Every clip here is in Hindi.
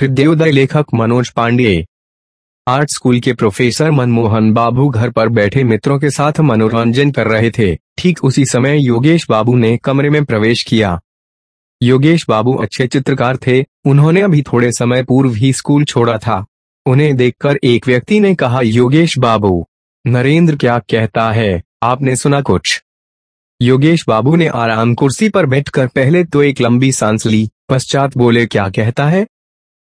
हृदयोदय लेखक मनोज पांडे। आर्ट स्कूल के प्रोफेसर मनमोहन बाबू घर पर बैठे मित्रों के साथ मनोरंजन कर रहे थे। ठीक उसी समय योगेश बाबू ने कमरे में प्रवेश किया। योगेश बाबू अच्छे चित्रकार थे, उन्होंने अभी थोड़े समय पूर्व ही स्कूल छोड़ा था। उन्हें देखकर एक व्यक्ति ने कहा, योगेश बाबू, नरेंद्र क्या कहता है? आपने सुना कुछ? योगेश बाबू ने आराम कुर्सी पर बैठकर पहले तो एक लंबी सांस ली, पश्चात बोले, क्या कहता है?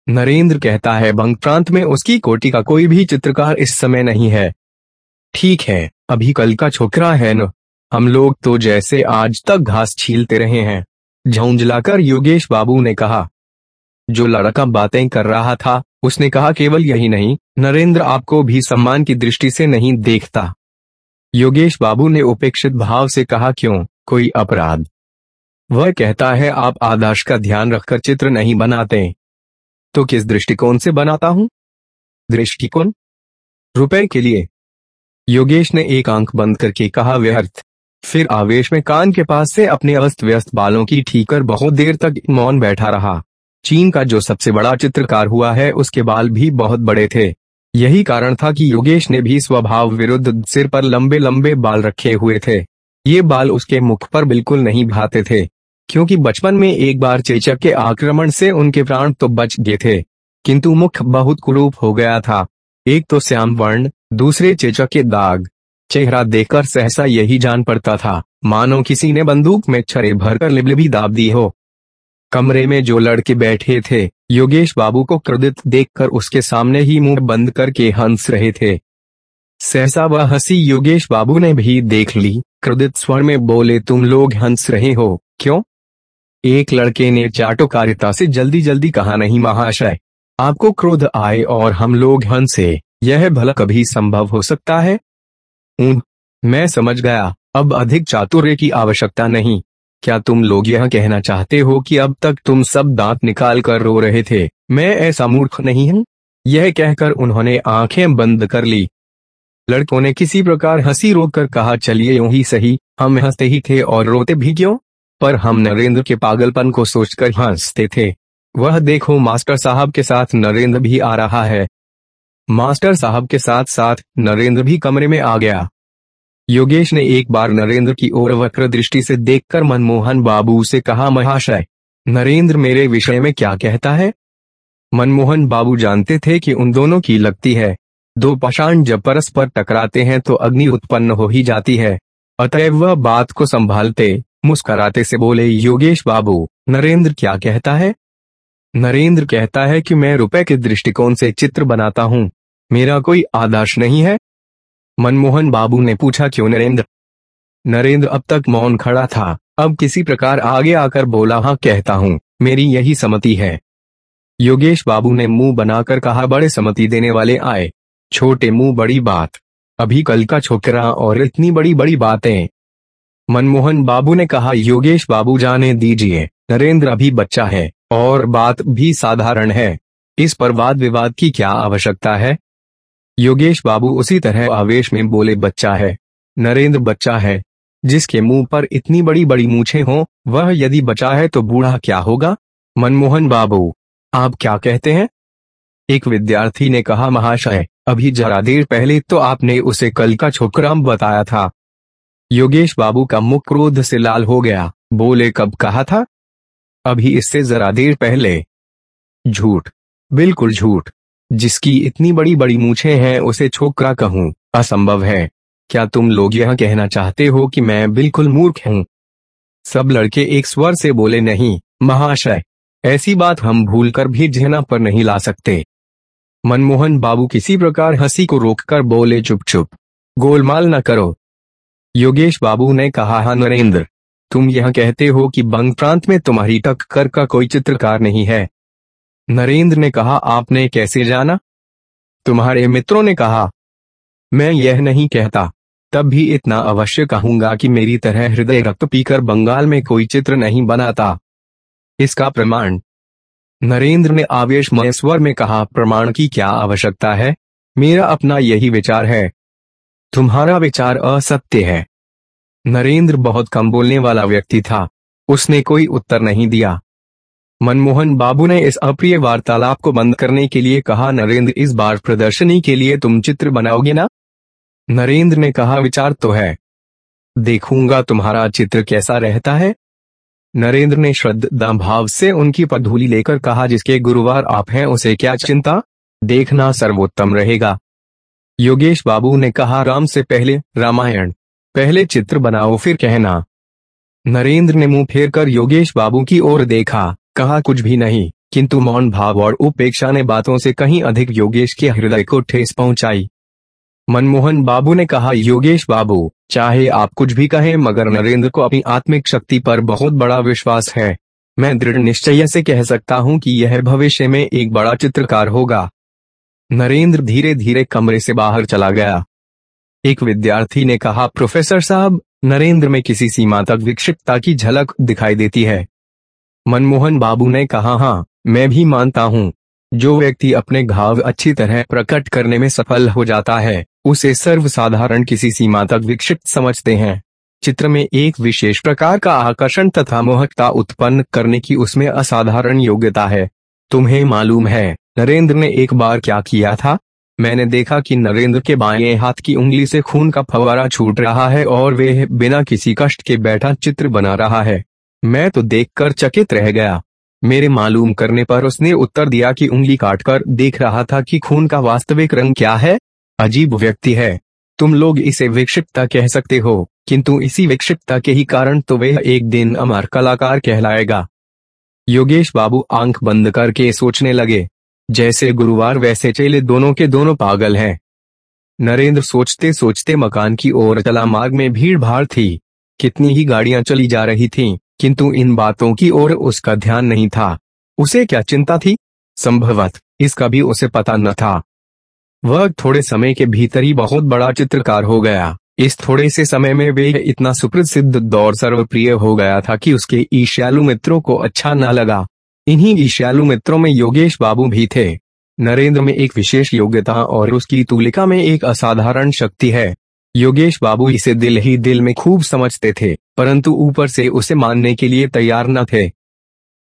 नरेंद्र कहता है, बंग प्रांत में उसकी कोटि का कोई भी चित्रकार इस समय नहीं है। ठीक है, अभी कल का छोकरा है न। हम लोग तो जैसे आज तक घास छीलते रहे हैं। झुंझलाकर योगेश बाबू ने कहा। जो लड़का बातें कर रहा था, उसने कहा, केवल यही नहीं, नरेंद्र आपको भी सम्मान की दृष्टि से नहीं देखता। योगेश बाबू ने उपेक्षित भाव से कहा, क्यों, कोई अपराध? वह कहता है, आप आदर्श का ध्यान रखकर चित्र नहीं बनाते। तो किस दृष्टिकोण से बनाता हूँ? दृष्टिकोण? रुपए के लिए। योगेश ने एक आँख बंद करके कहा, व्यर्थ। फिर आवेश में कान के पास से अपने अस्त व्यस्त बालों की ठीक कर बहुत देर तक मौन बैठा रहा। चीन का जो सबसे बड़ा चित्रकार हुआ है, उसके बाल भी बहुत बड़े थे। यही कारण था कि योगेश ने भी स्वभाव विरुद्ध सिर पर लंबे लंबे बाल रखे हुए थे। ये बाल उसके मुख पर बिल्कुल नहीं भाते थे। क्योंकि बचपन में एक बार चेचक के आक्रमण से उनके प्राण तो बच गए थे। किंतु मुख बहुत कुरूप हो गया था। एक तो श्याम वर्ण, दूसरे चेचक के दाग। चेहरा देखकर सहसा यही जान पड़ता था, मानो किसी ने बंदूक में छरे भरकर लिबलिबी दाब दी हो। कमरे में जो लड़के बैठे थे, योगेश बाबू को क्रोधित देखकर उसके सामने ही मुँह बंद करके हंस रहे थे। सहसा वह हँसी योगेश बाबू ने भी देख ली, क्रोधित स्वर में बोले, तुम लोग हंस रहे हो, क्यों? एक लड़के ने चाटोकारिता से जल्दी जल्दी कहा, नहीं महाशय, आपको क्रोध आए और हम लोग हंसे यह भला कभी संभव हो सकता है? मैं समझ गया, अब अधिक चातुर्य की आवश्यकता नहीं। क्या तुम लोग यह कहना चाहते हो कि अब तक तुम सब दांत निकाल कर रो रहे थे? मैं ऐसा मूर्ख नहीं हूँ? यह कहकर उन्होंने आँखें बंद कर ली। लड़कों ने किसी प्रकार हँसी रोककर कहा, चलिए यूँ ही सही, हम हँसते ही थे और रोते भी क्यों? पर हम नरेंद्र के पागलपन को सोचकर हँसते थे। वह देखो मास्टर साहब के साथ नरेंद्र भी आ रहा है। मास्टर साहब के साथ साथ नरेंद्र भी कमरे में आ गया। योगेश ने एक बार नरेंद्र की ओर वक्र दृष्टि से देखकर मनमोहन बाबू से कहा महाशय नरेंद्र मेरे विषय में क्या कहता है? मनमोहन बाबू जानते थे कि उन दोनों की लगती है। दो पाषाण जब परस्पर टकराते हैं तो अग्नि उत्पन्न हो ही जाती है। अतएव वह बात को संभालते मुस्कराते से बोले, योगेश बाबू, नरेंद्र क्या कहता है? नरेंद्र कहता है कि मैं रुपए के दृष्टिकोण से चित्र बनाता हूँ। मेरा कोई आदर्श नहीं है। मनमोहन बाबू ने पूछा, क्यों नरेंद्र? नरेंद्र अब तक मौन खड़ा था। अब किसी प्रकार आगे आकर बोला हाँ कहता हूँ, मेरी यही समति है। योगेश बाबू ने मुँह बनाकर कहा, बड़े समति देने वाले आए। छोटे मुँह, बड़ी बात। अभी कल का छोकरा और इतनी बड़ी बड़ी बातें। मनमोहन बाबू ने कहा, योगेश बाबू जाने दीजिए। नरेंद्र अभी बच्चा है, और बात भी साधारण है। इस पर वाद विवाद की क्या आवश्यकता है? योगेश बाबू उसी तरह आवेश में बोले, बच्चा है। नरेंद्र बच्चा है। जिसके मुँह पर इतनी बड़ी बड़ी मूछे हों, वह यदि बचा है तो बूढ़ा क्या होगा? मनमोहन बाबू, आप क्या कहते हैं? एक विद्यार्थी ने कहा, महाशय, अभी जरा देर पहले तो आपने उसे कल का छोकरा बताया था। योगेश बाबू का मुख क्रोध से लाल हो गया। बोले, कब कहा था? अभी इससे जरा देर पहले। झूठ, बिल्कुल झूठ। जिसकी इतनी बड़ी बड़ी मूछे हैं, उसे छोकरा कहूँ? असंभव है। क्या तुम लोग यह कहना चाहते हो कि मैं बिल्कुल मूर्ख हूँ? सब लड़के एक स्वर से बोले, नहीं, महाशय, ऐसी बात हम भूलकर भी जहना पर नहीं ला सकते। मनमोहन बाबू किसी प्रकार हँसी को रोककर बोले, चुप चुप। गोलमाल न करो। योगेश बाबू ने कहा, हा नरेंद्र, तुम यह कहते हो कि बंग प्रांत में तुम्हारी टक्कर का कोई चित्रकार नहीं है। नरेंद्र ने कहा, आपने कैसे जाना? तुम्हारे मित्रों ने कहा, मैं यह नहीं कहता। तब भी इतना अवश्य कहूँगा कि मेरी तरह हृदय रक्त पीकर बंगाल में कोई चित्र नहीं बनाता। इसका प्रमाण नरेंद्र ने आवेशमय स्वर में कहा, प्रमाण की क्या आवश्यकता है? मेरा अपना यही विचार है। तुम्हारा विचार असत्य है। नरेंद्र बहुत कम बोलने वाला व्यक्ति था। उसने कोई उत्तर नहीं दिया। मनमोहन बाबू ने इस अप्रिय वार्तालाप को बंद करने के लिए कहा, नरेंद्र, इस बार प्रदर्शनी के लिए तुम चित्र बनाओगे ना? नरेंद्र ने कहा, विचार तो है। देखूँगा तुम्हारा चित्र कैसा रहता है। नरेंद्र ने श्रद्धा भाव से उनकी पधूली लेकर कहा, जिसके गुरुवार आप हैं, उसे क्या चिंता? देखना सर्वोत्तम रहेगा। योगेश बाबू ने कहा, राम से पहले रामायण, पहले चित्र बनाओ, फिर कहना। नरेंद्र ने मुँह फेर कर योगेश बाबू की ओर देखा, कहा, कुछ भी नहीं, किंतु मौन भाव और उपेक्षा ने बातों से कहीं अधिक योगेश के हृदय को ठेस पहुंचाई। मनमोहन बाबू ने कहा, योगेश बाबू, चाहे आप कुछ भी कहें, मगर नरेंद्र को अपनी आत्मिक शक्ति पर बहुत बड़ा विश्वास है। मैं दृढ़ निश्चय से कह सकता हूँ कि यह भविष्य में एक बड़ा चित्रकार होगा। नरेंद्र धीरे धीरे कमरे से बाहर चला गया। एक विद्यार्थी ने कहा, प्रोफेसर साहब, नरेंद्र में किसी सीमा तक विक्षिप्तता की झलक दिखाई देती है। मनमोहन बाबू ने कहा हाँ मैं भी मानता हूँ। जो व्यक्ति अपने घाव अच्छी तरह प्रकट करने में सफल हो जाता है, उसे सर्वसाधारण किसी सीमा तक विक्षिप्त समझते हैं। चित्र में एक विशेष प्रकार का आकर्षण तथा मोहकता उत्पन्न करने की उसमें असाधारण योग्यता है। तुम्हें मालूम है नरेंद्र ने एक बार क्या किया था? मैंने देखा कि नरेंद्र के बाएँ हाथ की उंगली से खून का फवारा छूट रहा है और वे बिना किसी कष्ट के बैठा चित्र बना रहा है। मैं तो देखकर चकित रह गया। मेरे मालूम करने पर उसने उत्तर दिया कि उंगली काटकर देख रहा था कि खून का वास्तविक रंग क्या है। अजीब व्यक्ति है। तुम लोग इसे विक्षिप्तता कह सकते हो, किंतु इसी विक्षिप्तता के ही कारण तो वह एक दिन अमर कलाकार कहलाएगा। योगेश बाबू आँख बंद करके सोचने लगे। जैसे गुरुवार वैसे चेले दोनों के दोनों पागल हैं। नरेंद्र सोचते सोचते मकान की ओर चला। मार्ग में भीड़ भाड़ थी। कितनी ही गाड़ियाँ चली जा रही थीं, किंतु इन बातों की ओर उसका ध्यान नहीं था। उसे क्या चिंता थी? संभवत इसका भी उसे पता न था। वह थोड़े समय के भीतर ही बहुत बड़ा चित्रकार हो गया। इस थोड़े से समय में वे इतना सुप्रसिद्ध दौर सर्वप्रिय हो गया था कि उसके ईशालु मित्रों को अच्छा न लगा। इन्हीं ईशालु मित्रों में योगेश बाबू भी थे। नरेंद्र में एक विशेष योग्यता और उसकी तुलिका में एक असाधारण शक्ति है। योगेश बाबू इसे दिल ही दिल में खूब समझते थे, परंतु ऊपर से उसे मानने के लिए तैयार न थे।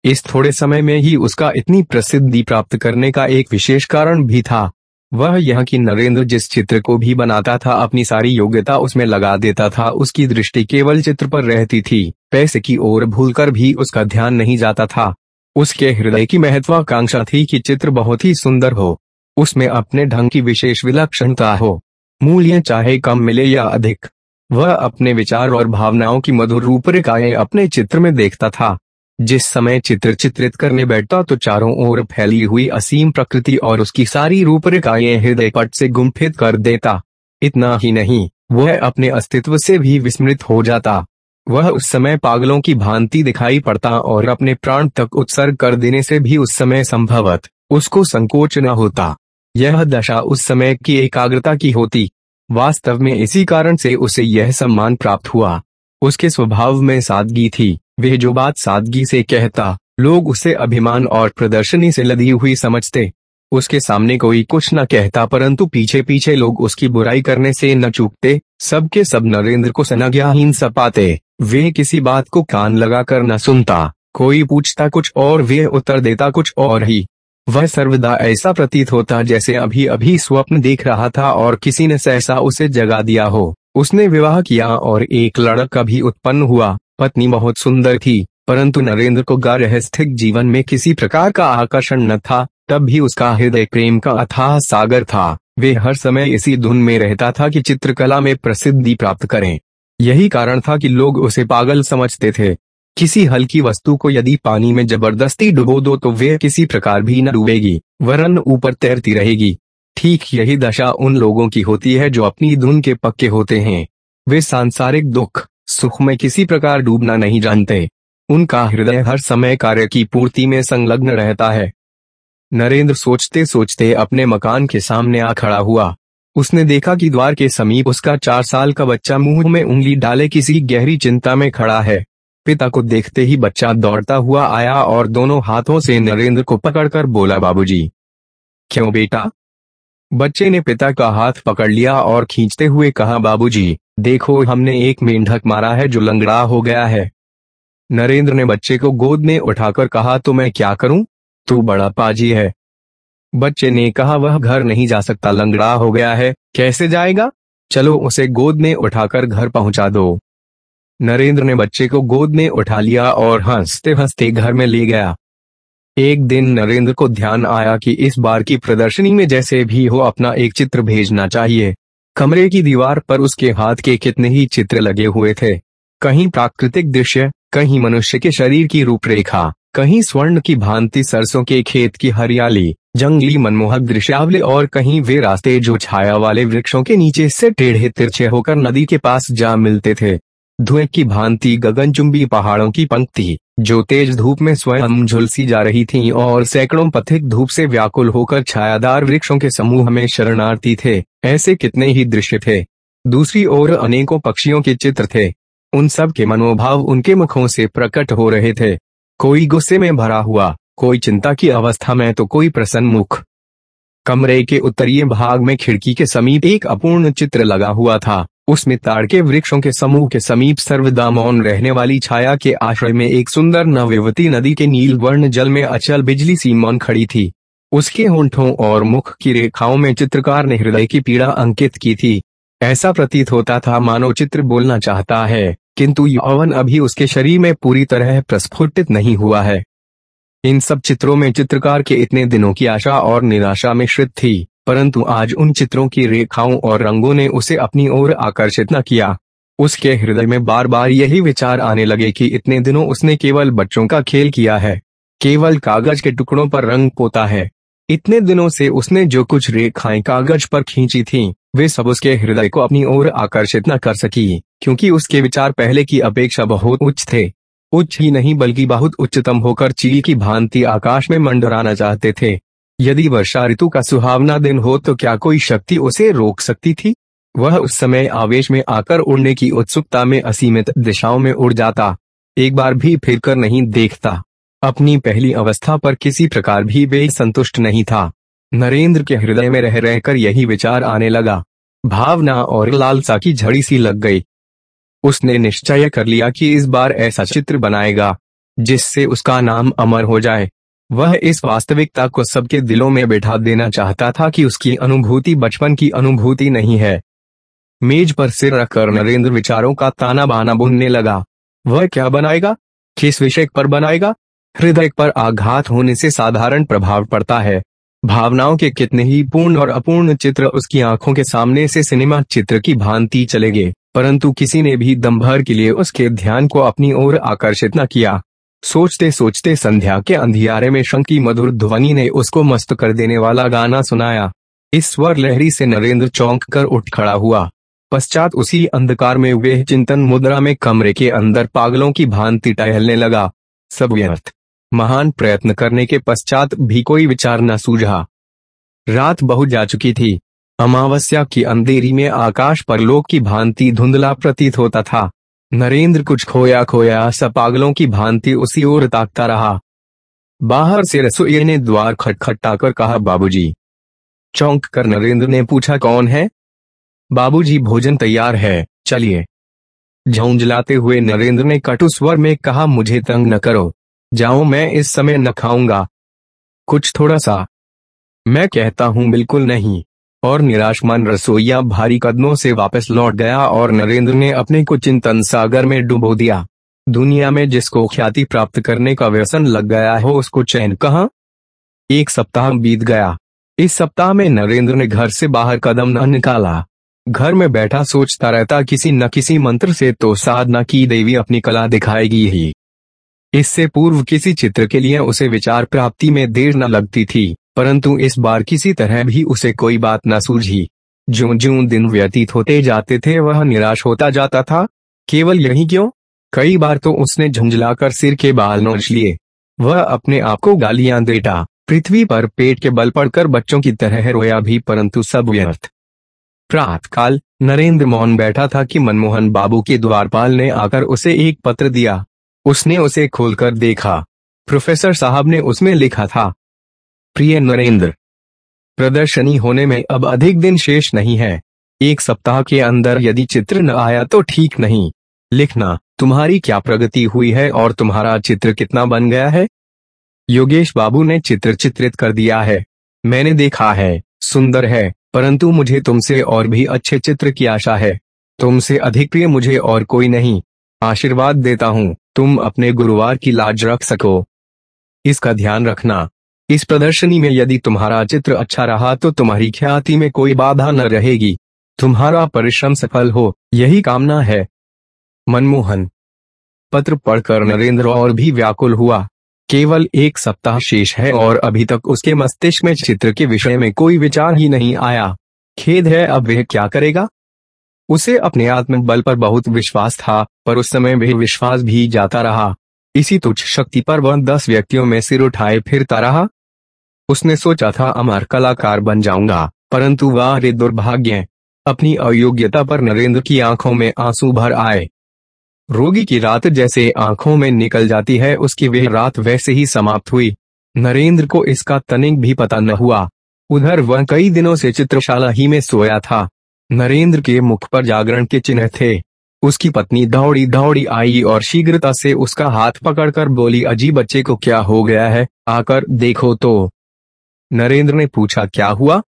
इस थोड़े समय में ही उसका इतनी प्रसिद्धि प्राप्त करने का एक विशेष कारण भी था। वह यह कि नरेंद्र जिस चित्र को भी बनाता था, अपनी सारी योग्यता उसमें लगा देता था, उसकी दृष्टि केवल चित्र पर रहती थी। पैसे की ओर भूलकर भी उसका ध्यान नहीं जाता था। उसके हृदय की महत्वाकांक्षा थी कि चित्र बहुत ही सुंदर हो। उसमें अपने ढंग की विशेष विलक्षणता हो। मूल्य चाहे कम मिले या अधिक, वह अपने विचार और भावनाओं की मधुर रूपरेखाएँ अपने चित्र में देखता था। जिस समय चित्र चित्रित करने बैठता तो चारों ओर फैली हुई असीम प्रकृति और उसकी सारी रूपरेखाएँ हृदय पट से गुम्फित कर देता। इतना ही नहीं, वह अपने अस्तित्व से भी विस्मृत हो जाता। वह उस समय पागलों की भांति दिखाई पड़ता और अपने प्राण तक उत्सर्ग कर देने से भी उस समय संभवत उसको संकोच न होता। यह दशा उस समय की एकाग्रता की होती। वास्तव में इसी कारण से उसे यह सम्मान प्राप्त हुआ। उसके स्वभाव में सादगी थी। वह जो बात सादगी से कहता, लोग उसे अभिमान और प्रदर्शनी से लदी हुई समझते। उसके सामने कोई कुछ न कहता परंतु पीछे पीछे लोग उसकी बुराई करने से न चूकते। सबके सब नरेंद्र को सनज्ञाहीन सपाते। वे किसी बात को कान लगाकर न सुनता। कोई पूछता कुछ और, वे उत्तर देता कुछ और ही। वह सर्वदा ऐसा प्रतीत होता जैसे अभी अभी स्वप्न देख रहा था और किसी ने सहसा उसे जगा दिया हो। उसने विवाह किया और एक लड़का भी उत्पन्न हुआ। पत्नी बहुत सुंदर थी, परंतु नरेंद्र को गारहस्थिक जीवन में किसी प्रकार का आकर्षण न था। तब भी उसका हृदय प्रेम का अथाह सागर था। वे हर समय इसी धुन में रहता था कि चित्रकला में प्रसिद्धि प्राप्त करें। यही कारण था कि लोग उसे पागल समझते थे। किसी हल्की वस्तु को यदि पानी में ज़बरदस्ती डुबो दो तो वे किसी प्रकार भी न डूबेगी, वरन ऊपर तैरती रहेगी। ठीक यही दशा उन लोगों की होती है जो अपनी धुन के पक्के होते हैं। वे सांसारिक दुख, सुख में किसी प्रकार डूबना नहीं जानते। उनका हृदय हर समय कार्य की पूर्ति में संलग्न रहता है। नरेंद्र सोचते सोचते अपने मकान के सामने आ खड़ा हुआ। उसने देखा कि द्वार के समीप उसका चार साल का बच्चा मुँह में उंगली डाले किसी गहरी चिंता में खड़ा है। पिता को देखते ही बच्चा दौड़ता हुआ आया और दोनों हाथों से नरेंद्र को पकड़कर बोला, बाबूजी, क्यों बेटा? बच्चे ने पिता का हाथ पकड़ लिया और खींचते हुए कहा, बाबूजी, देखो, हमने एक मेंढक मारा है जो लंगड़ा हो गया है। नरेंद्र ने बच्चे को गोद में उठाकर कहा तो मैं क्या करूँ? तू बड़ा पाजी है। बच्चे ने कहा, वह घर नहीं जा सकता। लंगड़ा हो गया है। कैसे जाएगा? चलो उसे गोद में उठाकर घर पहुँचा दो। नरेंद्र ने बच्चे को गोद में उठा लिया और हँसते हँसते घर में ले गया। एक दिन नरेंद्र को ध्यान आया कि इस बार की प्रदर्शनी में जैसे भी हो अपना एक चित्र भेजना चाहिए। कमरे की दीवार पर उसके हाथ के कितने ही चित्र लगे हुए थे। कहीं प्राकृतिक दृश्य, कहीं मनुष्य के शरीर की रूपरेखा। कहीं स्वर्ण की भांति सरसों के खेत की हरियाली, जंगली मनमोहक दृश्यावले और कहीं वे रास्ते जो छाया वाले वृक्षों के नीचे से टेढ़े तिरछे होकर नदी के पास जा मिलते थे। धुएँ की भांति गगनचुंबी पहाड़ों की पंक्ति, जो तेज धूप में स्वयं झुलसी जा रही थी और सैकड़ों पथिक धूप से व्याकुल होकर छायादार वृक्षों के समूह में शरणार्थी थे, ऐसे कितने ही दृश्य थे। दूसरी ओर अनेकों पक्षियों के चित्र थे। उन सब के मनोभाव उनके मुखों से प्रकट हो रहे थे। कोई गुस्से में भरा हुआ, कोई चिंता की अवस्था में तो कोई प्रसन्न मुख कमरे के उत्तरीय भाग में खिड़की के समीप एक अपूर्ण चित्र लगा हुआ था, उसमें ताड़ के वृक्षों के समूह के समीप सर्वदा मौन रहने वाली छाया के आश्रय में एक सुंदर नवयुवती नदी के नील वर्ण जल में अचल बिजली सी मौन खड़ी थी। उसके होंठों और मुख की रेखाओं में चित्रकार ने हृदय की पीड़ा अंकित की थी। ऐसा प्रतीत होता था मानो चित्र बोलना चाहता है। किंतु यौवन अभी उसके शरीर में पूरी तरह प्रस्फुटित नहीं हुआ है। इन सब चित्रों में चित्रकार के इतने दिनों की आशा और निराशा मिश्रित थी, परंतु आज उन चित्रों की रेखाओं और रंगों ने उसे अपनी ओर आकर्षित न किया। उसके हृदय में बार बार यही विचार आने लगे कि इतने दिनों उसने केवल बच्चों का खेल किया है, केवल कागज़ के टुकड़ों पर रंग पोता है। इतने दिनों से उसने जो कुछ रेखाएँ कागज़ पर खींची थीं, वे सब उसके हृदय को अपनी ओर आकर्षित न कर सकी क्योंकि उसके विचार पहले की अपेक्षा बहुत उच्च थे। उच्च ही नहीं बल्कि बहुत उच्चतम होकर चील की भांति आकाश में मंडराना चाहते थे। यदि वर्षा ऋतु का सुहावना दिन हो तो क्या कोई शक्ति उसे रोक सकती थी? वह उस समय आवेश में आकर उड़ने की उत्सुकता में असीमित दिशाओं में उड़ जाता। एक बार भी फिर नहीं देखता। अपनी पहली अवस्था पर किसी प्रकार भी वे संतुष्ट नहीं था। नरेंद्र के हृदय में रह रहकर यही विचार आने लगा। भावना और लालसा की झड़ी सी लग गई। उसने निश्चय कर लिया कि इस बार ऐसा चित्र बनाएगा, जिससे उसका नाम अमर हो जाए। वह इस वास्तविकता को सबके दिलों में बैठा देना चाहता था कि उसकी अनुभूति बचपन की अनुभूति नहीं है। मेज पर सिर रखकर नरेंद्र विचारों का ताना बाना बुनने लगा। वह क्या बनाएगा? किस विषय पर बनाएगा? हृदय पर आघात होने से साधारण प्रभाव पड़ता है। भावनाओं के कितने ही पूर्ण और अपूर्ण चित्र उसकी आँखों के सामने से सिनेमा चित्र की भांति चलेगे, परंतु किसी ने भी दम भर के लिए उसके ध्यान को अपनी ओर आकर्षित न किया। सोचते सोचते संध्या के अंधियारे में शंकी मधुर ध्वनि ने उसको मस्त कर देने वाला गाना सुनाया। इस स्वर लहरी से नरेंद्र चौंक कर उठ खड़ा हुआ। पश्चात उसी अंधकार में वे चिंतन मुद्रा में कमरे के अंदर पागलों की भांति टहलने लगा। सब व्यर्थ। महान प्रयत्न करने के पश्चात भी कोई विचार न सूझा। रात बहुत जा चुकी थी। अमावस्या की अंधेरी में आकाश पर लोक की भांति धुंधला प्रतीत होता था। नरेंद्र कुछ खोया खोया सब पागलों की भांति उसी ओर ताकता रहा। बाहर से रसोई ने द्वार खटखटाकर कहा, बाबूजी। चौंक कर नरेंद्र ने पूछा, कौन है? बाबूजी, भोजन तैयार है। चलिए। झुंझलाते हुए नरेंद्र ने कटु स्वर में कहा, मुझे तंग न करो। जाओ मैं इस समय न खाऊँगा। कुछ थोड़ा सा। मैं कहता हूँ बिल्कुल नहीं। और निराश मन रसोईया भारी कदमों से वापस लौट गया और नरेंद्र ने अपने को चिंतन सागर में डुबो दिया। दुनिया में जिसको ख्याति प्राप्त करने का व्यसन लग गया हो, उसको चैन कहा? एक सप्ताह बीत गया। इस सप्ताह में नरेंद्र ने घर से बाहर कदम न निकाला। घर में बैठा सोचता रहता, किसी न किसी मंत्र से तो साधना की देवी अपनी कला दिखाएगी ही। इससे पूर्व किसी चित्र के लिए उसे विचार प्राप्ति में देर न लगती थी, परंतु इस बार किसी तरह भी उसे कोई बात न सूझी। जो जो दिन व्यतीत होते जाते थे, वह निराश होता जाता था। केवल यही क्यों? कई बार तो उसने झुंझलाकर सिर के बाल नोच लिए। वह अपने आप को गालियाँ देता। पृथ्वी पर पेट के बल पड़कर बच्चों की तरह रोया भी, परंतु सब व्यर्थ। प्रातकाल नरेंद्र मौन बैठा था कि मनमोहन बाबू के द्वारपाल ने आकर उसे एक पत्र दिया। उसने उसे खोलकर देखा। प्रोफेसर साहब ने उसमें लिखा था, प्रिय नरेंद्र, प्रदर्शनी होने में अब अधिक दिन शेष नहीं है। एक सप्ताह के अंदर यदि चित्र न आया तो ठीक नहीं। लिखना, तुम्हारी क्या प्रगति हुई है और तुम्हारा चित्र कितना बन गया है? योगेश बाबू ने चित्र चित्रित कर दिया है। मैंने देखा है, सुंदर है, परंतु मुझे तुमसे और भी अच्छे चित्र की आशा है। तुमसे अधिक प्रिय मुझे और कोई नहीं। आशीर्वाद देता हूँ। तुम अपने गुरुवार की लाज रख सको। इसका ध्यान रखना। इस प्रदर्शनी में यदि तुम्हारा चित्र अच्छा रहा तो तुम्हारी ख्याति में कोई बाधा न रहेगी। तुम्हारा परिश्रम सफल हो, यही कामना है। मनमोहन। पत्र पढ़कर नरेंद्र और भी व्याकुल हुआ। केवल एक सप्ताह शेष है और अभी तक उसके मस्तिष्क में चित्र के विषय में कोई विचार ही नहीं आया। खेद है, अब वह क्या करेगा? उसे अपने आत्मबल पर बहुत विश्वास था, पर उस समय वह विश्वास भी जाता रहा। इसी तुच्छ शक्ति पर वह दस व्यक्तियों में सिर उठाए फिरता रहा। उसने सोचा था, अमर कलाकार बन जाऊँगा, परंतु वह रे दुर्भाग्य, अपनी अयोग्यता पर नरेंद्र की आँखों में आँसू भर आए। रोगी की रात जैसे आँखों में निकल जाती है, उसकी वह रात वैसे ही समाप्त हुई। नरेंद्र को इसका तनिक भी पता न हुआ। उधर वह कई दिनों से चित्रशाला ही में सोया था। नरेंद्र के मुख पर जागरण के चिन्ह थे। उसकी पत्नी दौड़ी दौड़ी आई और शीघ्रता से उसका हाथ पकड़कर बोली, अजीब बच्चे को क्या हो गया है? आकर देखो तो। नरेंद्र ने पूछा, क्या हुआ?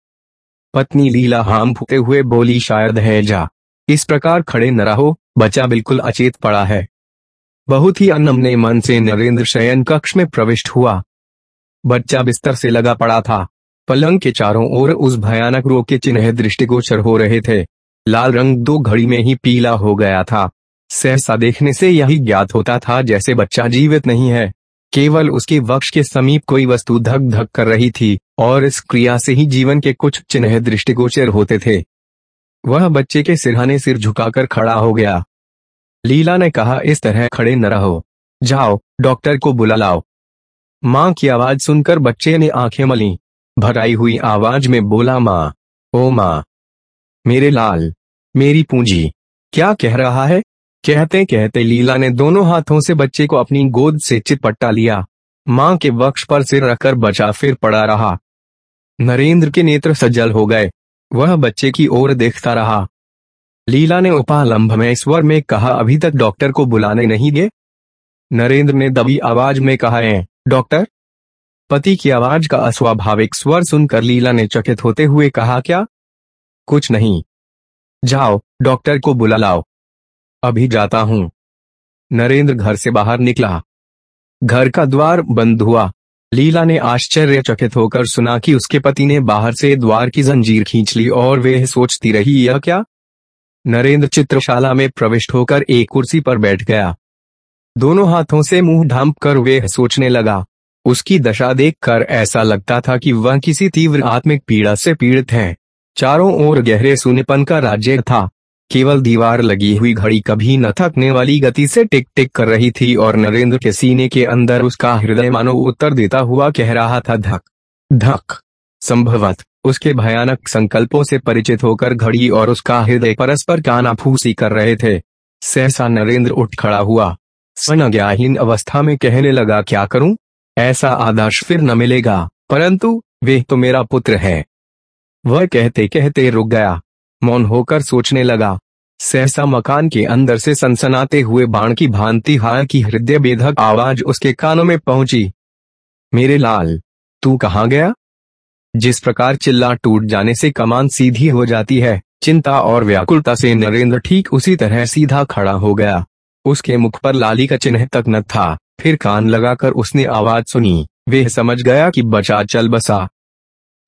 पत्नी लीला हाम फूते हुए बोली, शायद है, जा। इस प्रकार खड़े न रहो, बच्चा बिल्कुल अचेत पड़ा है। बहुत ही अनमने मन से नरेंद्र शयन कक्ष में प्रविष्ट हुआ। बच्चा बिस्तर से लगा पड़ा था। पलंग के चारों ओर उस भयानक रोग के चिन्ह दृष्टिगोचर हो रहे थे। लाल रंग दो घड़ी में ही पीला हो गया था। सहसा देखने से यही ज्ञात होता था जैसे बच्चा जीवित नहीं है। केवल उसके वक्ष के समीप कोई वस्तु धक धक कर रही थी, और इस क्रिया से ही जीवन के कुछ चिन्ह दृष्टिगोचर होते थे। वह बच्चे के सिरहाने सिर झुकाकर खड़ा हो गया। लीला ने कहा, इस तरह खड़े न रहो। जाओ, डॉक्टर को बुला लाओ। माँ की आवाज़ सुनकर बच्चे ने आँखें मली। भराई हुई आवाज़ में बोला, माँ, ओ माँ, मेरे लाल, मेरी पूंजी, क्या कह रहा है? कहते कहते लीला ने दोनों हाथों से बच्चे को अपनी गोद से चिपट्टा लिया। माँ के वक्ष पर सिर रखकर बचा फिर पड़ा रहा। नरेंद्र के नेत्र सज्जल हो गए। वह बच्चे की ओर देखता रहा। लीला ने उपालंभ में स्वर में कहा, अभी तक डॉक्टर को बुलाने नहीं गए? नरेंद्र ने दबी आवाज़ में कहा है डॉक्टर पति की आवाज़ का अस्वाभाविक स्वर सुनकर लीला ने चकित होते हुए कहा, क्या? कुछ नहीं। जाओ, डॉक्टर को बुला लाओ। अभी जाता हूँ। नरेंद्र घर से बाहर निकला। घर का द्वार बंद हुआ। लीला ने आश्चर्यचकित होकर सुना कि उसके पति ने बाहर से द्वार की जंजीर खींच ली और वे सोचती रही, यह क्या? नरेंद्र चित्रशाला में प्रविष्ट होकर एक कुर्सी पर बैठ गया। दोनों हाथों से मुँह ढांप कर वे सोचने लगा। उसकी दशा देखकर ऐसा लगता था कि वह किसी तीव्र आत्मिक पीड़ा से पीड़ित है। चारों ओर गहरे सुनेपन का राज्य था। केवल दीवार लगी हुई घड़ी कभी न थकने वाली गति से टिक टिक कर रही थी और नरेंद्र के सीने के अंदर उसका हृदय मानो उत्तर देता हुआ कह रहा था, धक धक। संभवत उसके भयानक संकल्पों से परिचित होकर घड़ी और उसका हृदय परस्पर कानाफूसी कर रहे थे। सहसा नरेंद्र उठ खड़ा हुआ। स्वनज्ञाहीन अवस्था में कहने लगा, क्या करूँ? ऐसा आदर्श फिर न मिलेगा, परंतु, वे तो मेरा पुत्र है। वह कहते कहते रुक गया। मौन होकर सोचने लगा। सहसा मकान के अंदर से सनसनाते हुए बाण की भांति हाय की हृदय बेधक आवाज़ उसके कानों में पहुँची। मेरे लाल, तू कहाँ गया? जिस प्रकार चिल्ला टूट जाने से कमान सीधी हो जाती है, चिंता और व्याकुलता से नरेंद्र ठीक उसी तरह सीधा खड़ा हो गया। उसके मुख पर लाली का चिन्ह तक न था। फिर कान लगाकर उसने आवाज़ सुनी। वे समझ गया कि बचा चल बसा।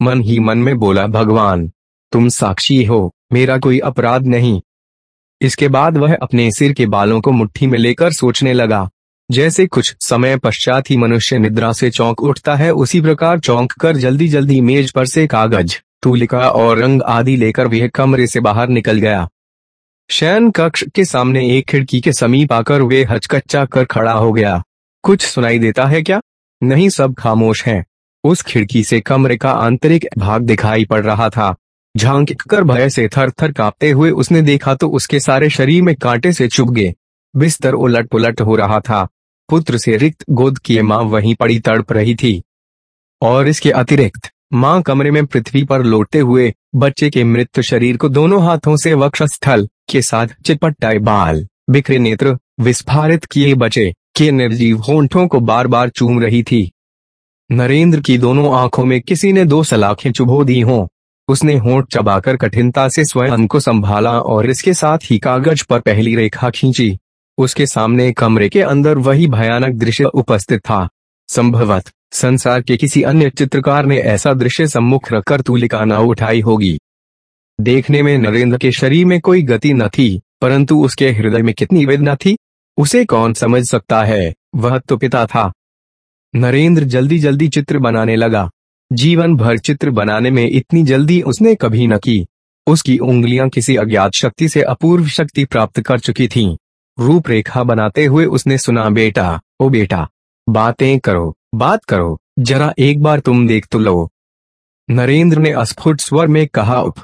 मन ही मन में बोला, भगवान, तुम साक्षी हो, मेरा कोई अपराध नहीं। इसके बाद वह अपने सिर के बालों को मुट्ठी में लेकर सोचने लगा। जैसे कुछ समय पश्चात ही मनुष्य निद्रा से चौंक उठता है, उसी प्रकार चौंक कर जल्दी जल्दी मेज पर से कागज़, तुलिका और रंग आदि लेकर वह कमरे से बाहर निकल गया। शयन कक्ष के सामने एक खिड़की के समीप आकर वे हचकच्चा कर खड़ा हो गया। कुछ सुनाई देता है क्या? नहीं, सब खामोश हैं। उस खिड़की से कमरे का आंतरिक भाग दिखाई पड़ रहा था। झाँक कर भय से थर थर कांपते हुए उसने देखा तो उसके सारे शरीर में कांटे से चुभ गए। बिस्तर उलट पुलट हो रहा था। पुत्र से रिक्त गोद की माँ वहीं पड़ी तड़प रही थी। और इसके अतिरिक्त, माँ कमरे में पृथ्वी पर लौटते हुए, बच्चे के मृत शरीर को दोनों हाथों से वक्षस्थल के साथ चिपटाए बाल, बिखरे नेत्र, विस्फारित किए बचे। के निर्जीव होंठों को बार बार चूम रही थी। नरेंद्र की दोनों आँखों में किसी ने दो सलाखें चुभो दी हों। उसने होंठ चबाकर कठिनता से स्वयं को संभाला और इसके साथ ही कागज़ पर पहली रेखा खींची। उसके सामने कमरे के अंदर वही भयानक दृश्य उपस्थित था। संभवत संसार के किसी अन्य चित्रकार ने ऐसा दृश्य सम्मुख रखकर तुलिका न उठाई होगी। देखने में नरेंद्र के शरीर में कोई गति न थी, परंतु उसके हृदय में कितनी वेदना थी। उसे कौन समझ सकता है? वह तो पिता था। नरेंद्र जल्दी जल्दी चित्र बनाने लगा। जीवन भर चित्र बनाने में इतनी जल्दी उसने कभी न की। उसकी उंगलियाँ किसी अज्ञात शक्ति से अपूर्व शक्ति प्राप्त कर चुकी थीं। रूपरेखा बनाते हुए उसने सुना, बेटा, ओ बेटा, बातें करो, बात करो, जरा एक बार तुम देख तो लो। नरेंद्र ने अस्फुट स्वर में कहा उप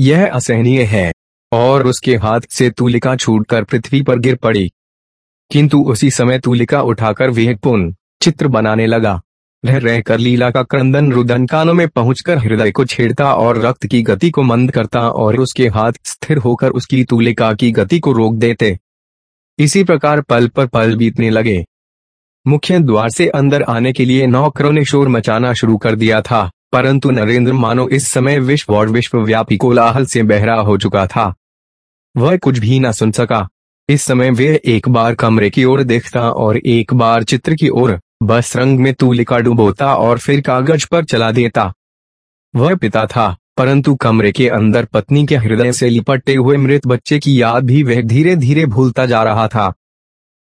यह असहनीय है। और उसके हाथ से तुलिका छूटकर पृथ्वी पर गिर पड़ी। किंतु उसी समय तुलिका उठाकर वह पुन चित्र बनाने लगा। रह रहकर लीला का क्रंदन रुदन कानों में पहुंचकर हृदय को छेड़ता और रक्त की गति को मंद करता और उसके हाथ स्थिर होकर उसकी तुलिका की गति को रोक देते। इसी प्रकार पल पर पल बीतने लगे। मुख्य द्वार से अंदर आने के लिए नौकरों ने शोर मचाना शुरू कर दिया था, परंतु नरेंद्र मानो इस समय विश्व और विश्वव्यापी कोलाहल से बहरा हो चुका था। वह कुछ भी न सुन सका। इस समय वे एक बार कमरे की ओर देखता और एक बार चित्र की ओर, बस रंग में तूलिका डुबोता और फिर कागज़ पर चला देता। वह पिता था, परंतु कमरे के अंदर पत्नी के हृदय से लिपटते हुए मृत बच्चे की याद भी वह धीरे धीरे भूलता जा रहा था।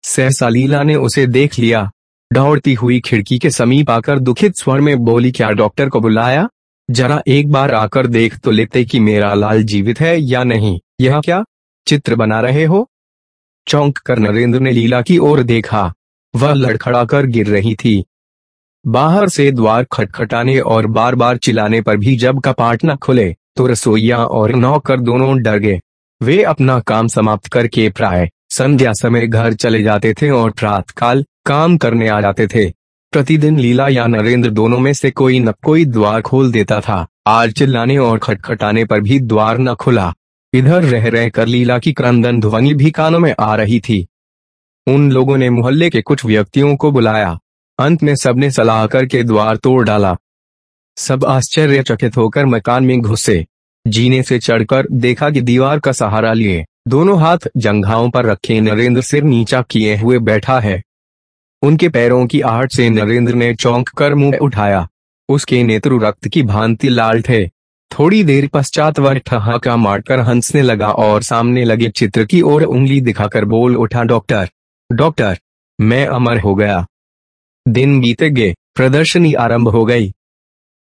सहसा लीला ने उसे देख लिया। दौड़ती हुई खिड़की के समीप आकर दुखित स्वर में बोली, क्या डॉक्टर को बुलाया? जरा एक बार आकर देख तो लेते कि मेरा लाल जीवित है या नहीं। यह क्या? चित्र बना रहे हो? चौंक कर नरेंद्र ने लीला की ओर देखा। वह लड़खड़ा कर गिर रही थी। बाहर से द्वार खटखटाने और बार बार चिल्लाने पर भी जब कपाट न खुले तो रसोईया और नौकर दोनों डर गए। वे अपना काम समाप्त करके प्राय संध्या समय घर चले जाते थे और प्रातकाल काम करने आ जाते थे। प्रतिदिन लीला या नरेंद्र दोनों में से कोई न कोई द्वार खोल देता था। आज चिल्लाने और खटखटाने पर भी द्वार न खुला। इधर रह रह कर लीला की क्रंदन ध्वनि भी कानों में आ रही थी। उन लोगों ने मोहल्ले के कुछ व्यक्तियों को बुलाया। अंत में सबने सलाह करके द्वार तोड़ डाला। सब आश्चर्यचकित होकर मकान में घुसे। जीने से चढ़कर देखा कि दीवार का सहारा लिए। दोनों हाथ जंघाओं पर रखे नरेंद्र सिर नीचा किए हुए बैठा है। उनके पैरों की आहट से नरेंद्र ने चौंक कर मुँह उठाया। उसके नेत्र रक्त की भांति लाल थे। थोड़ी देर पश्चात वह ठहाका मारकर हंसने लगा और सामने लगे चित्र की ओर उंगली दिखाकर बोल उठा डॉक्टर डॉक्टर मैं अमर हो गया। दिन बीते गए प्रदर्शनी आरंभ हो गई।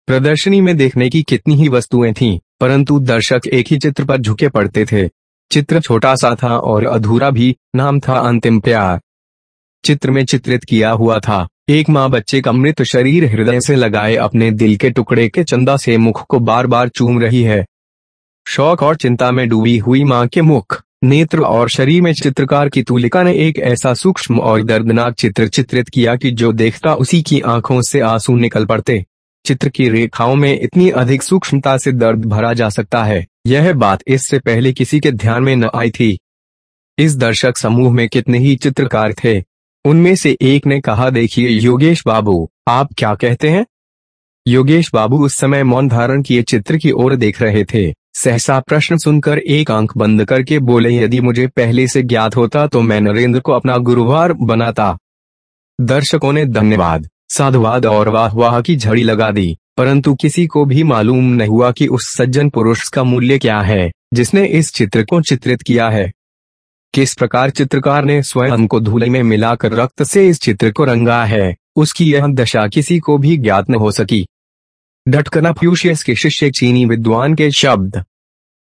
प्रदर्शनी में देखने की कितनी ही वस्तुएँ थीं, परंतु दर्शक एक ही चित्र पर झुके पड़ते थे। चित्र छोटा सा था और अधूरा भी नाम था अंतिम प्यार। चित्र में चित्रित किया हुआ था। एक माँ बच्चे का मृत शरीर हृदय से लगाए अपने दिल के टुकड़े के चंदा से मुख को बार बार चूम रही है। शौक और चिंता में डूबी हुई माँ के मुख, नेत्र और शरीर में चित्रकार की तुलिका ने एक ऐसा सूक्ष्म और दर्दनाक चित्र चित्रित किया कि जो देखता उसी की आँखों से आँसू निकल पड़ते। चित्र की रेखाओं में इतनी अधिक सूक्ष्मता से दर्द भरा जा सकता है। यह बात इससे पहले किसी के ध्यान में न आई थी। इस दर्शक समूह में कितने ही चित्रकार थे। उनमें से एक ने कहा, देखिए, योगेश बाबू, आप क्या कहते हैं? योगेश बाबू उस समय मौन धारण किए चित्र की ओर देख रहे थे। सहसा प्रश्न सुनकर एक आँख बंद करके बोले, यदि मुझे पहले से ज्ञात होता तो मैं नरेंद्र को अपना गुरुवार बनाता। दर्शकों ने धन्यवाद। साधुवाद और वाह वाह की झड़ी लगा दी, परंतु किसी को भी मालूम नहीं हुआ कि उस सज्जन पुरुष का मूल्य क्या है, जिसने इस चित्र को चित्रित किया है। किस प्रकार चित्रकार ने स्वयं को धूल में मिलाकर रक्त से इस चित्र को रंगा है, उसकी यह दशा किसी को भी ज्ञात न हो सकी। डटकना फ्यूशियस के शिष्य चीनी विद्वान के शब्द।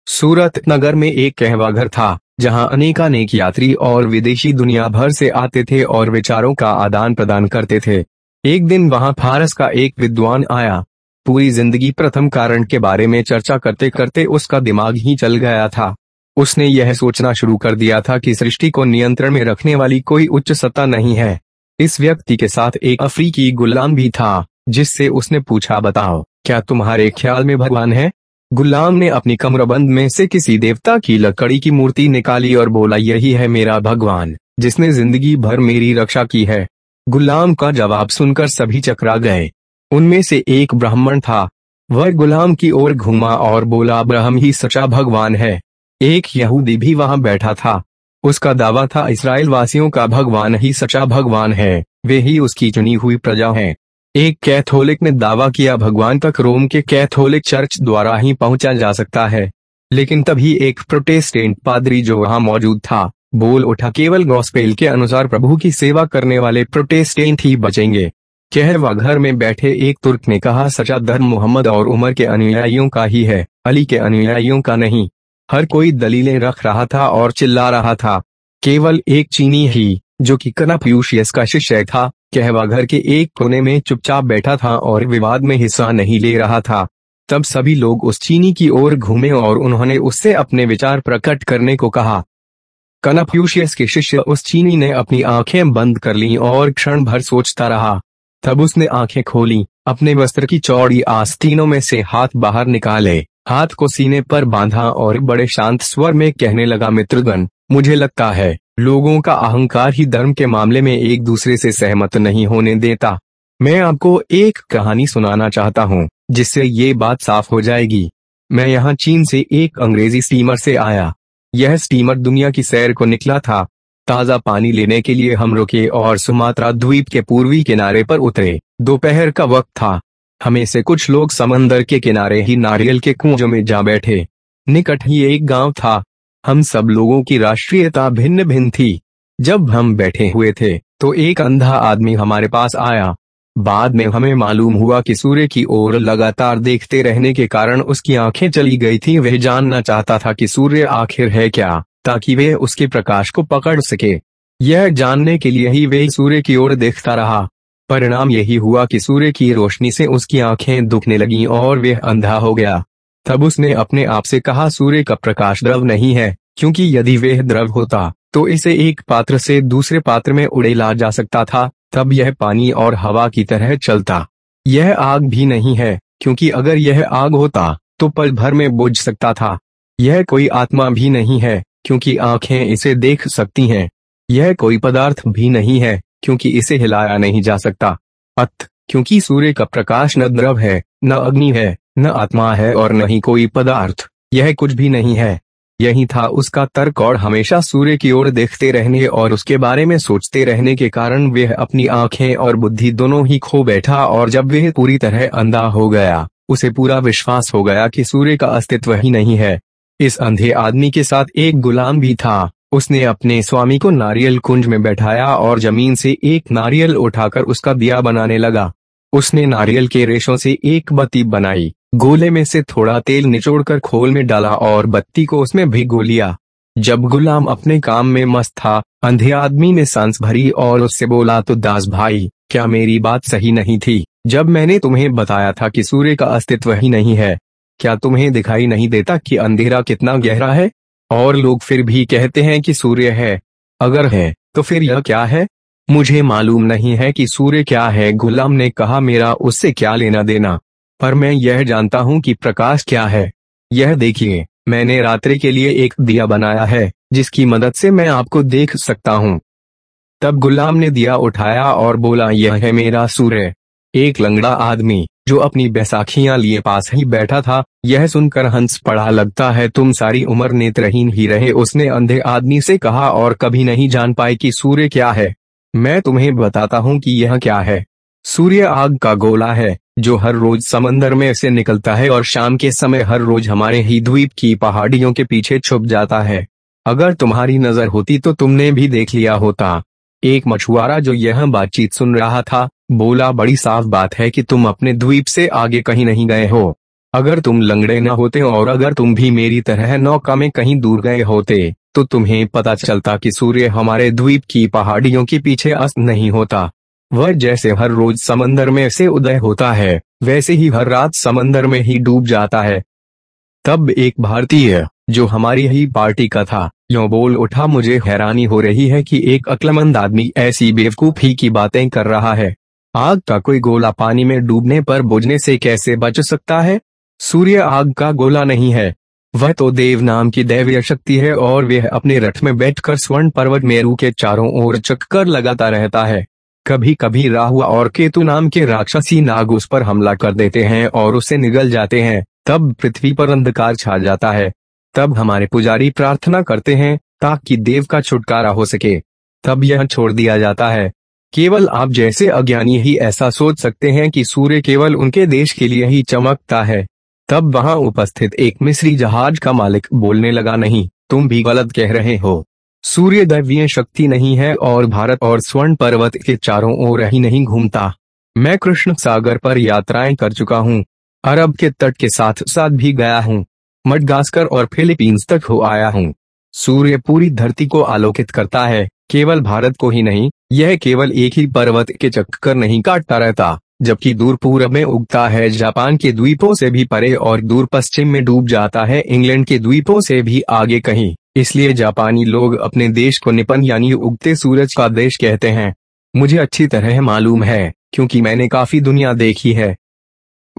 सूरत नगर में एक कहवा घर था, जहाँ अनेकानेक यात्री और विदेशी दुनिया भर से आते थे और विचारों का आदान प्रदान करते थे। एक दिन वहाँ फारस का एक विद्वान आया। पूरी ज़िंदगी प्रथम कारण के बारे में चर्चा करते करते उसका दिमाग ही चल गया था। उसने यह सोचना शुरू कर दिया था कि सृष्टि को नियंत्रण में रखने वाली कोई उच्च सत्ता नहीं है। इस व्यक्ति के साथ एक अफ्रीकी गुलाम भी था, जिससे उसने पूछा, बताओ, क्या तुम्हारे ख्याल में भगवान है? गुलाम ने अपनी कमरबंद में से किसी देवता की लकड़ी की मूर्ति निकाली और बोला, यही है मेरा भगवान, जिसने ज़िंदगी भर मेरी रक्षा की है। गुलाम का जवाब सुनकर सभी चकरा गए। उनमें से एक ब्राह्मण था। वह गुलाम की ओर घूमा और बोला, ब्रह्म ही सच्चा भगवान है। एक यहूदी भी वहाँ बैठा था। उसका दावा था इसराइल वासियों का भगवान ही सच्चा भगवान है, वे ही उसकी चुनी हुई प्रजा है। एक कैथोलिक ने दावा किया, भगवान तक रोम के कैथोलिक चर्च द्वारा ही पहुँचा जा सकता है। लेकिन तभी एक प्रोटेस्टेंट पादरी जो वहाँ मौजूद था, बोल उठा, केवल गॉस्पेल के अनुसार प्रभु की सेवा करने वाले प्रोटेस्टेंट ही बचेंगे। कहवा घर में बैठे एक तुर्क ने कहा सचा धर्म मोहम्मद और उमर के अनुयायियों का ही है, अली के अनुयायियों का नहीं। हर कोई दलीलें रख रहा था और चिल्ला रहा था। केवल एक चीनी ही, जो कि कनाफ्यूशियस का शिष्य था, कहवा घर के एक कोने में चुपचाप बैठा था और विवाद में हिस्सा नहीं ले रहा था। तब सभी लोग उस चीनी की ओर घूमे और उन्होंने उससे अपने विचार प्रकट करने को कहा। कनाफ्यूशियस के शिष्य उस चीनी ने अपनी आँखें बंद कर ली और क्षण भर सोचता रहा। तब उसने आँखें खोली। अपने वस्त्र की चौड़ी आस्तीनों में से हाथ बाहर निकाले, हाथ को सीने पर बांधा और बड़े शांत स्वर में कहने लगा, मित्रगण, मुझे लगता है, लोगों का अहंकार ही धर्म के मामले में एक दूसरे से सहमत नहीं होने देता। मैं आपको एक कहानी सुनाना चाहता हूँ, जिससे ये बात साफ़ हो जाएगी। मैं यहाँ चीन से एक अंग्रेज़ी स्टीमर से आया। यह स्टीमर दुनिया की सैर को निकला था। ताज़ा पानी लेने के लिए हम रुके और सुमात्रा द्वीप के पूर्वी किनारे पर उतरे। दोपहर का वक्त था। हमें से कुछ लोग समंदर के किनारे ही नारियल के कुंजों में जा बैठे। निकट ही एक गाँव था। हम सब लोगों की राष्ट्रीयता भिन्न भिन्न थी। जब हम बैठे हुए थे तो एक अंधा आदमी हमारे पास आया। बाद में हमें मालूम हुआ कि सूर्य की ओर लगातार देखते रहने के कारण उसकी आँखें चली गई थी। वह जानना चाहता था कि सूर्य आखिर है क्या। ताकि वे उसके प्रकाश को पकड़ सके। यह जानने के लिए ही वे सूर्य की ओर देखता रहा। परिणाम यही हुआ कि सूर्य की रोशनी से उसकी आँखें दुखने लगीं और वह अंधा हो गया। तब उसने अपने आप से कहा, सूर्य का प्रकाश द्रव नहीं है, क्योंकि यदि वह द्रव होता तो इसे एक पात्र से दूसरे पात्र में उड़ेला जा सकता था, तब यह पानी और हवा की तरह चलता। यह आग भी नहीं है, क्योंकि अगर यह आग होता तो पल भर में बुझ सकता था। यह कोई आत्मा भी नहीं है क्योंकि आँखें इसे देख सकती हैं। यह कोई पदार्थ भी नहीं है, क्योंकि इसे हिलाया नहीं जा सकता। अत, क्योंकि सूर्य का प्रकाश न द्रव है, न अग्नि है, न आत्मा है और न ही कोई पदार्थ। यह कुछ भी नहीं है। यही था उसका तर्क और हमेशा सूर्य की ओर देखते रहने और उसके बारे में सोचते रहने के कारण वह अपनी आँखें और बुद्धि दोनों ही खो बैठा और जब वह पूरी तरह अंधा हो गया, उसे पूरा विश्वास हो गया कि सूर्य का अस्तित्व ही नहीं है। इस अंधे आदमी के साथ एक गुलाम भी था। उसने अपने स्वामी को नारियल कुंज में बैठाया और ज़मीन से एक नारियल उठाकर उसका दिया बनाने लगा। उसने नारियल के रेशों से एक बत्ती बनाई। गोले में से थोड़ा तेल निचोड़कर खोल में डाला और बत्ती को उसमें भिगो लिया। जब गुलाम अपने काम में मस्त था, अंधे आदमी ने सांस भरी और उससे बोला तो दास भाई, क्या मेरी बात सही नहीं थी? जब मैंने तुम्हें बताया था कि सूर्य का अस्तित्व ही नहीं है क्या तुम्हें दिखाई नहीं देता कि अंधेरा कितना गहरा है? और लोग फिर भी कहते हैं कि सूर्य है। अगर है तो फिर यह क्या है? मुझे मालूम नहीं है कि सूर्य क्या है। गुलाम ने कहा, मेरा उससे क्या लेना देना? पर मैं यह जानता हूँ कि प्रकाश क्या है। यह देखिए, मैंने रात्रि के लिए एक दिया बनाया है, जिसकी मदद से मैं आपको देख सकता हूँ। तब गुलाम ने दिया उठाया और बोला, यह है मेरा सूर्य। एक लंगड़ा आदमी। जो अपनी बैसाखियाँ लिए पास ही बैठा था, यह सुनकर हंस पड़ा, लगता है तुम सारी उम्र नेत्रहीन ही रहे, उसने अंधे आदमी से कहा, और कभी नहीं जान पाए कि सूर्य क्या है। मैं तुम्हें बताता हूँ कि यह क्या है। सूर्य आग का गोला है, जो हर रोज समंदर में से निकलता है और शाम के समय हर रोज हमारे ही द्वीप की पहाड़ियों के पीछे छुप जाता है। अगर तुम्हारी नज़र होती तो तुमने भी देख लिया होता। एक मछुआरा जो यह बातचीत सुन रहा था, बोला, बड़ी साफ़ बात है कि तुम अपने द्वीप से आगे कहीं नहीं गए हो। अगर तुम लंगड़े न होते और अगर तुम भी मेरी तरह नौका में कहीं दूर गए होते तो तुम्हें पता चलता कि सूर्य हमारे द्वीप की पहाड़ियों के पीछे अस्त नहीं होता। वह जैसे हर रोज समंदर में से उदय होता है, वैसे ही हर रात समंदर में ही डूब जाता है। तब एक भारतीय, जो हमारी ही पार्टी का था यो बोल उठा, मुझे हैरानी हो रही है कि एक अक्लमंद आदमी ऐसी बेवकूफ़ी की बातें कर रहा है। आग का कोई गोला पानी में डूबने पर बुझने से कैसे बच सकता है? सूर्य आग का गोला नहीं है। वह तो देव नाम की दैवीय शक्ति है और वह अपने रथ में बैठकर स्वर्ण पर्वत मेरू के चारों ओर चक्कर लगाता रहता है। कभी कभी राहु और केतु नाम के राक्षसी नाग उस पर हमला कर देते हैं और उसे निगल जाते हैं। तब पृथ्वी पर अंधकार छा जाता है। तब हमारे पुजारी प्रार्थना करते हैं, ताकि देव का छुटकारा हो सके। तब यह छोड़ दिया जाता है। केवल आप जैसे अज्ञानी ही ऐसा सोच सकते हैं कि सूर्य केवल उनके देश के लिए ही चमकता है। तब वहाँ उपस्थित एक मिस्री जहाज़ का मालिक बोलने लगा, नहीं, तुम भी गलत कह रहे हो। सूर्य दैवीय शक्ति नहीं है और भारत और स्वर्ण पर्वत के चारों ओर ही नहीं घूमता। मैं कृष्ण सागर पर यात्राएँ कर चुका हूँ। अरब के तट के साथ साथ भी गया हूँ। मडगास्कर और फिलीपींस तक हो आया हूँ। सूर्य पूरी धरती को आलोकित करता है, केवल भारत को ही नहीं, यह केवल एक ही पर्वत के चक्कर नहीं काटता रहता, जबकि दूर पूर्व में उगता है, जापान के द्वीपों से भी परे और दूर पश्चिम में डूब जाता है, इंग्लैंड के द्वीपों से भी आगे कहीं। इसलिए जापानी लोग अपने देश को निपन यानी उगते सूरज का देश कहते हैं। मुझे अच्छी तरह मालूम है, क्योंकि मैंने काफ़ी दुनिया देखी है।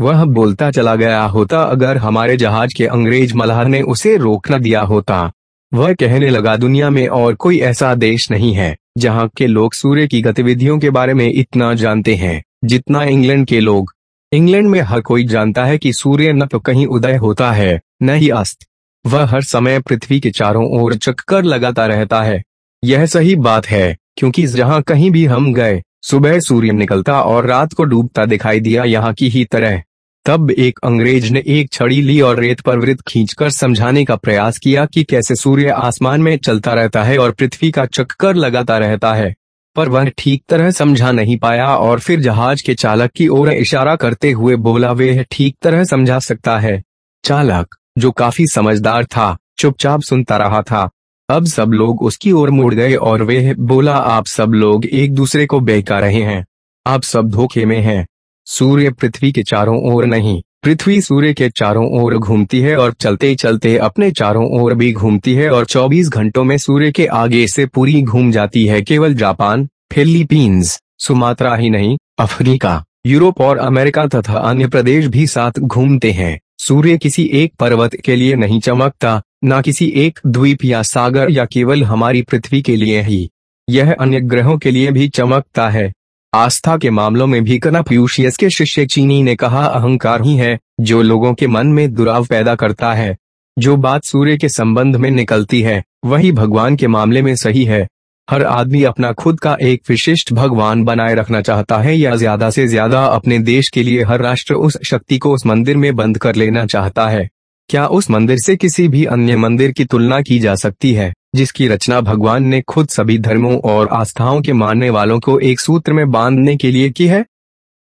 वह बोलता चला गया होता अगर हमारे जहाज़ के अंग्रेज़ मल्हार ने उसे रोक न दिया होता। वह कहने लगा, दुनिया में और कोई ऐसा देश नहीं है, जहाँ के लोग सूर्य की गतिविधियों के बारे में इतना जानते हैं, जितना इंग्लैंड के लोग। इंग्लैंड में हर कोई जानता है कि सूर्य न तो कहीं उदय होता है, न ही अस्त। वह हर समय पृथ्वी के चारों ओर चक्कर लगाता रहता है। यह सही बात है, क्योंकि जहाँ कहीं भी हम गए, सुबह सूर्य निकलता और रात को डूबता दिखाई दिया यहाँ की ही तरह। तब एक अंग्रेज़ ने एक छड़ी ली और रेत पर वृत्त खींचकर समझाने का प्रयास किया कि कैसे सूर्य आसमान में चलता रहता है और पृथ्वी का चक्कर लगाता रहता है। पर वह ठीक तरह समझा नहीं पाया और फिर जहाज़ के चालक की ओर इशारा करते हुए बोला वे ठीक तरह समझा सकता है। चालक, जो काफ़ी समझदार था, चुपचाप सुनता रहा था। अब सब लोग उसकी ओर मुड़ गए और वे बोला, आप सब लोग एक दूसरे को बेका रहे हैं। आप सब धोखे में हैं। सूर्य पृथ्वी के चारों ओर नहीं। पृथ्वी सूर्य के चारों ओर घूमती है और चलते चलते अपने चारों ओर भी घूमती है और 24 घंटों में सूर्य के आगे से पूरी घूम जाती है। केवल जापान, फिलीपींस, सुमात्रा ही नहीं, अफ्रीका, यूरोप और अमेरिका तथा अन्य प्रदेश भी साथ घूमते हैं। सूर्य किसी एक पर्वत के लिए नहीं चमकता, न किसी एक द्वीप या सागर या केवल हमारी पृथ्वी के लिए ही। यह अन्य ग्रहों के लिए भी चमकता है। आस्था के मामलों में भी कना कनाफ्यूशियस के शिष्य चीनी ने कहा, अहंकार ही है, जो लोगों के मन में दुराव पैदा करता है, जो बात सूर्य के संबंध में निकलती है, वही भगवान के मामले में सही है। हर आदमी अपना खुद का एक विशिष्ट भगवान बनाए रखना चाहता है या ज़्यादा से ज़्यादा अपने देश के लिए हर राष्ट्र उस शक्ति को उस मंदिर में बंद कर लेना चाहता है। क्या उस मंदिर से किसी भी अन्य मंदिर की तुलना की जा सकती है? जिसकी रचना भगवान ने खुद सभी धर्मों और आस्थाओं के मानने वालों को एक सूत्र में बांधने के लिए की है।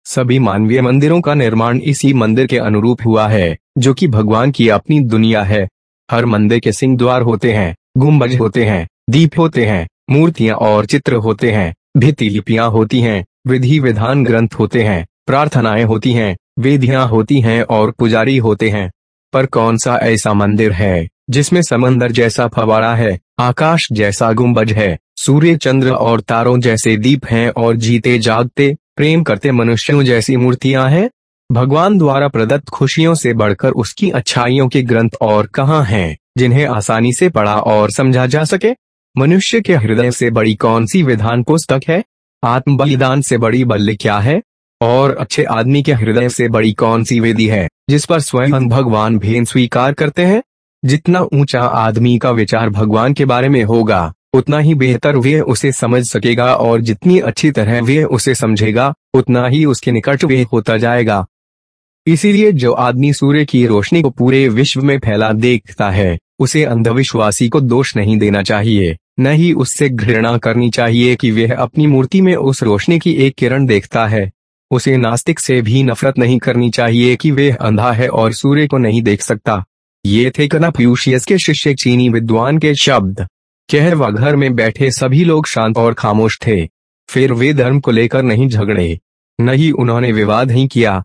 सभी मानवीय मंदिरों का निर्माण इसी मंदिर के अनुरूप हुआ है, जो कि भगवान की अपनी दुनिया है। हर मंदिर के सिंह द्वार होते हैं गुम्बज होते हैं, दीप होते हैं, मूर्तियाँ और चित्र होते हैं, भित्ति लिपियाँ होती हैं, विधि विधान ग्रंथ होते हैं, प्रार्थनाएँ होती हैं, वेदियाँ होती हैं और पुजारी होते हैं। पर कौन सा ऐसा मंदिर है? जिसमें समंदर जैसा फवारा है, आकाश जैसा गुंबज है, सूर्य चंद्र और तारों जैसे दीप हैं और जीते जागते, प्रेम करते मनुष्यों जैसी मूर्तियाँ हैं। भगवान द्वारा प्रदत्त खुशियों से बढ़कर उसकी अच्छाइयों के ग्रंथ और कहाँ हैं, जिन्हें आसानी से पढ़ा और समझा जा सके? मनुष्य के हृदय से बड़ी कौन सी विधान पुस्तक है? आत्म बलिदान से बड़ी बल्ले क्या है? और अच्छे आदमी के हृदय से बड़ी कौन सी वेदी है, जिस पर स्वयं भगवान भेद स्वीकार करते हैं? जितना ऊँचा आदमी का विचार भगवान के बारे में होगा, उतना ही बेहतर वे उसे समझ सकेगा और जितनी अच्छी तरह वे उसे समझेगा, उतना ही उसके निकट वे होता जाएगा। इसीलिए जो आदमी सूर्य की रोशनी को पूरे विश्व में फैला देखता है, उसे अंधविश्वासी को दोष नहीं देना चाहिए, न ही उससे घृणा करनी चाहिए कि वह अपनी मूर्ति में उस रोशनी की एक किरण देखता है। उसे नास्तिक से भी नफरत नहीं करनी चाहिए कि वह अंधा है और सूर्य को नहीं देख सकता। ये थे कनाफ्यूशियस के शिष्य चीनी विद्वान के शब्द। कहवा घर में बैठे सभी लोग शांत और खामोश थे। फिर वे धर्म को लेकर नहीं झगड़े। नहीं उन्होंने विवाद ही किया।